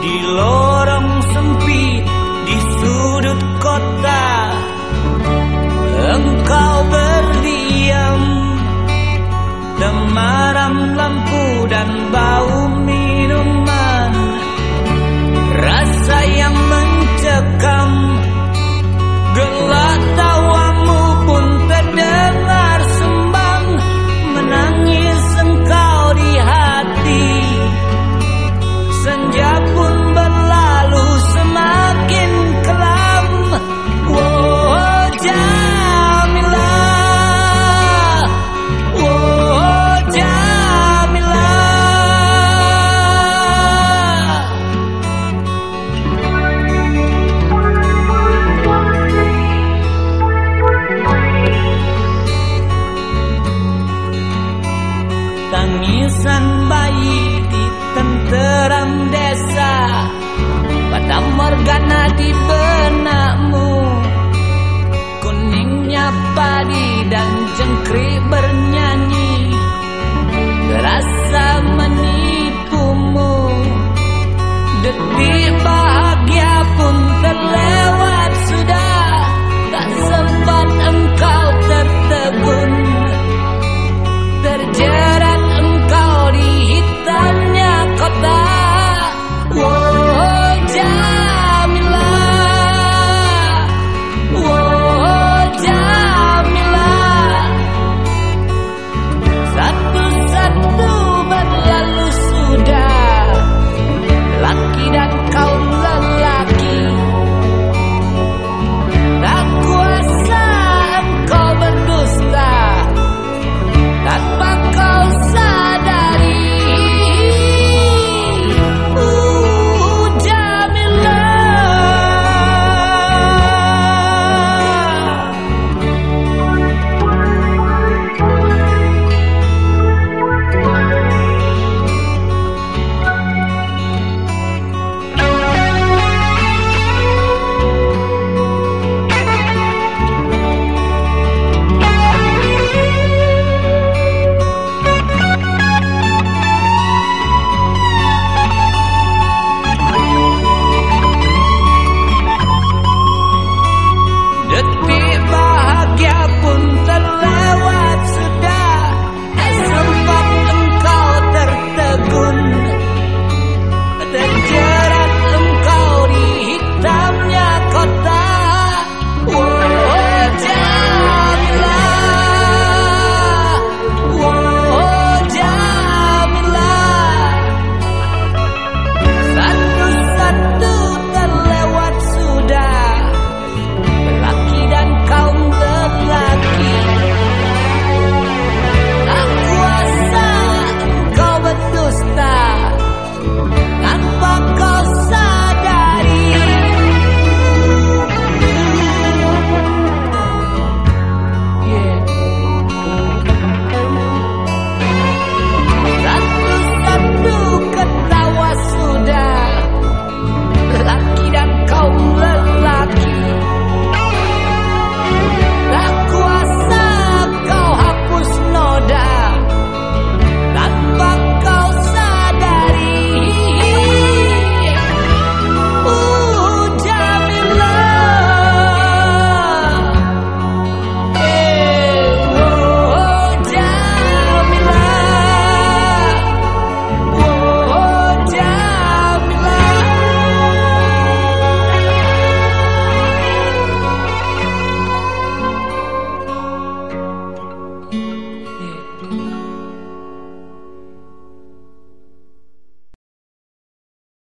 Di dan bayi di tenteram desa. Pertama